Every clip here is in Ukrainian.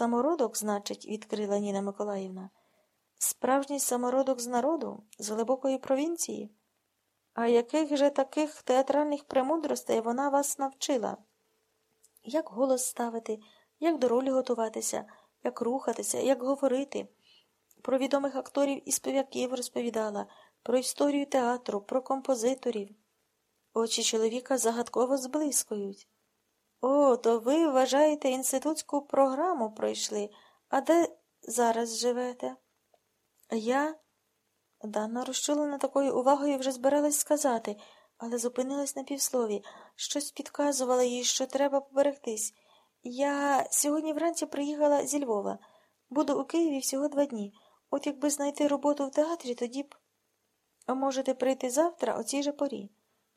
Самородок, значить, відкрила Ніна Миколаївна. Справжній самородок з народу, з глибокої провінції. А яких же таких театральних премудростей вона вас навчила? Як голос ставити, як до ролі готуватися, як рухатися, як говорити. Про відомих акторів і співаків розповідала, про історію театру, про композиторів. Очі чоловіка загадково зблискують. О, то ви вважаєте, інститутську програму пройшли, а де зараз живете? Я. Дана розчулена такою увагою вже збиралась сказати, але зупинилась на півслові. Щось підказувало їй, що треба поберегтись. Я сьогодні вранці приїхала зі Львова. Буду у Києві всього два дні. От якби знайти роботу в театрі, тоді б. Можете прийти завтра о цій же порі.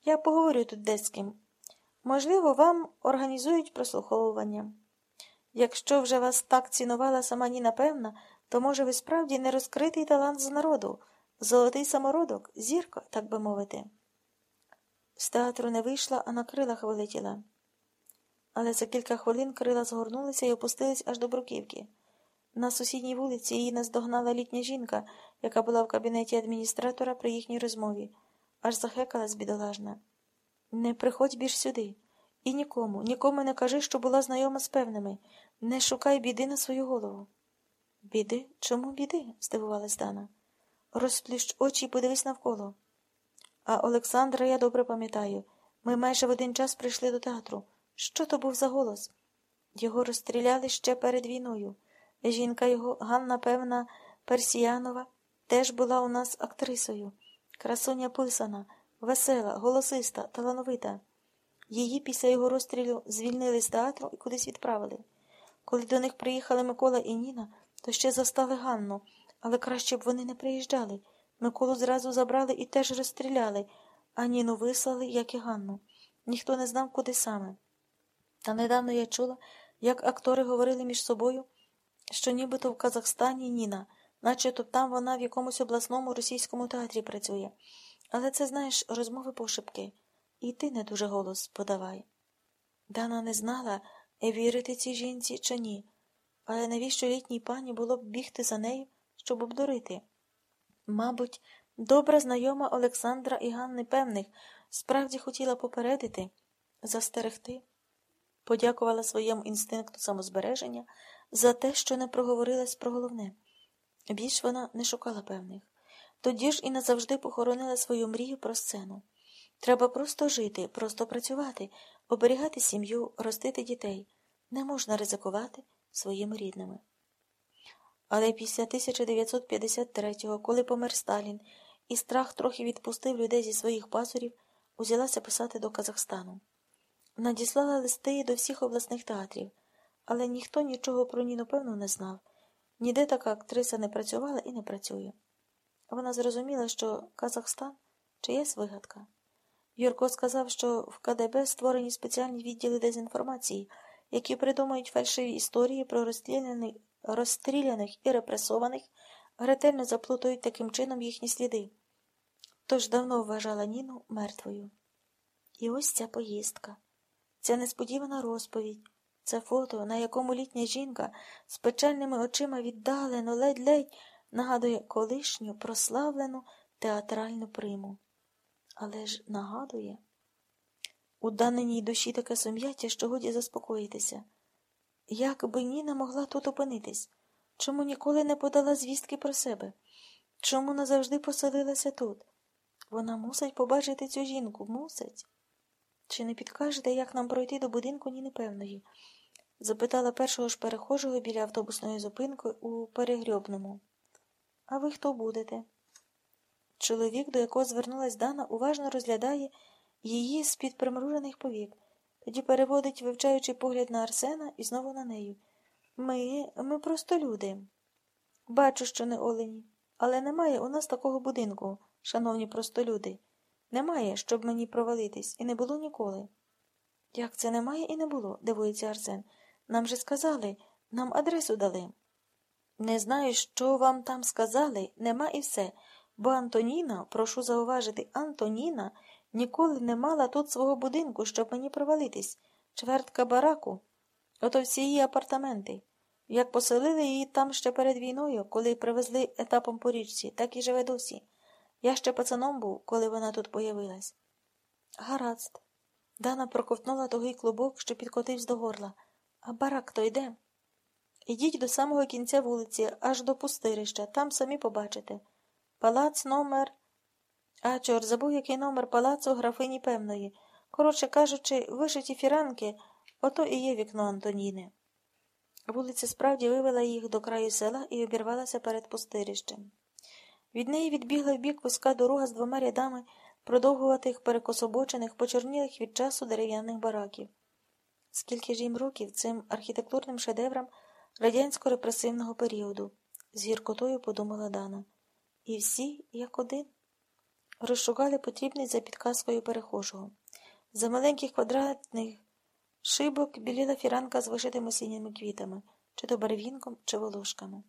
Я поговорю тут десь з ким. Можливо, вам організують прослуховування. Якщо вже вас так цінувала сама Ніна певна, то, може, ви справді не розкритий талант з народу, золотий самородок, зірка, так би мовити. З театру не вийшла, а на крилах вилетіла. Але за кілька хвилин крила згорнулися і опустились аж до бруківки. На сусідній вулиці її наздогнала літня жінка, яка була в кабінеті адміністратора при їхній розмові, аж захекалась бідолажна. Не приходь більш сюди. І нікому, нікому не кажи, що була знайома з певними. Не шукай біди на свою голову. Біди? Чому біди? здивувалась Дана. Розплющ очі і подивись навколо. А Олександра я добре пам'ятаю. Ми майже в один час прийшли до театру. Що то був за голос? Його розстріляли ще перед війною. Жінка його, Ганна Певна Персіянова, теж була у нас актрисою. Красуня писана, весела, голосиста, талановита. Її після його розстрілу звільнили з театру і кудись відправили. Коли до них приїхали Микола і Ніна, то ще застали Ганну, але краще б вони не приїжджали. Миколу зразу забрали і теж розстріляли, а Ніну вислали, як і Ганну. Ніхто не знав, куди саме. Та недавно я чула, як актори говорили між собою, що нібито в Казахстані Ніна, наче то там вона в якомусь обласному російському театрі працює. Але це, знаєш, розмови пошепки. І ти не дуже голос подавай. Дана не знала, вірити цій жінці чи ні, але навіщо літній пані було б бігти за нею, щоб обдурити? Мабуть, добра знайома Олександра і Ганни певних справді хотіла попередити, застерегти, подякувала своєму інстинкту самозбереження за те, що не проговорилась про головне. Більш вона не шукала певних. Тоді ж і назавжди похоронила свою мрію про сцену. Треба просто жити, просто працювати, оберігати сім'ю, ростити дітей. Не можна ризикувати своїми рідними. Але після 1953-го, коли помер Сталін, і страх трохи відпустив людей зі своїх пасурів, узялася писати до Казахстану. Надіслала листи до всіх обласних театрів, але ніхто нічого про Ніну певно не знав. Ніде така актриса не працювала і не працює. Вона зрозуміла, що Казахстан чиясь вигадка. Юрко сказав, що в КДБ створені спеціальні відділи дезінформації, які придумують фальшиві історії про розстріляних, розстріляних і репресованих, ретельно заплутують таким чином їхні сліди. Тож давно вважала Ніну мертвою. І ось ця поїздка, ця несподівана розповідь, це фото, на якому літня жінка з печальними очима віддалено, ледь-ледь нагадує колишню прославлену театральну приму. Але ж нагадує у даненій душі таке сум'яття, що годі заспокоїтися. Як би Ніна могла тут опинитись? Чому ніколи не подала звістки про себе? Чому назавжди поселилася тут? Вона мусить побачити цю жінку, мусить. Чи не підкажете, як нам пройти до будинку Ніни певної? запитала першого ж перехожого біля автобусної зупинки у перегрьобному. А ви хто будете? Чоловік, до якого звернулась Дана, уважно розглядає її з-під примружених повік, тоді переводить, вивчаючи погляд на Арсена і знову на нею. Ми, ми просто люди. Бачу, що не олені, але немає у нас такого будинку, шановні просто люди. Немає, щоб мені провалитись, і не було ніколи. Як це немає і не було, дивується Арсен. Нам же сказали, нам адресу дали. Не знаю, що вам там сказали, нема і все. Бо Антоніна, прошу зауважити, Антоніна ніколи не мала тут свого будинку, щоб мені провалитись, чвертка бараку, ото всі її апартаменти. Як поселили її там ще перед війною, коли привезли етапом по річці, так і живе досі. Я ще пацаном був, коли вона тут появилась. Гаразд. Дана проковтнула тугий клубок, що підкотився до горла. А барак то йде. Ідіть до самого кінця вулиці, аж до пустирища, там самі побачите. Палац номер. А, чорт, забув, який номер палацу графині певної. Коротше кажучи, вишиті фіранки, ото і є вікно Антоніни. Вулиця справді вивела їх до краю села і обірвалася перед пустирищем. Від неї відбігла в бік вузька дорога з двома рядами продовгуватих перекособочених, почорнілих від часу дерев'яних бараків. Скільки ж їм років цим архітектурним шедеврам радянсько-репресивного періоду, з гіркотою подумала Дана. І всі, як один, розшукали потрібний за підказкою перехожого. За маленьких квадратних шибок біліла фіранка з вишитими синіми квітами, чи то барвінком, чи волошками.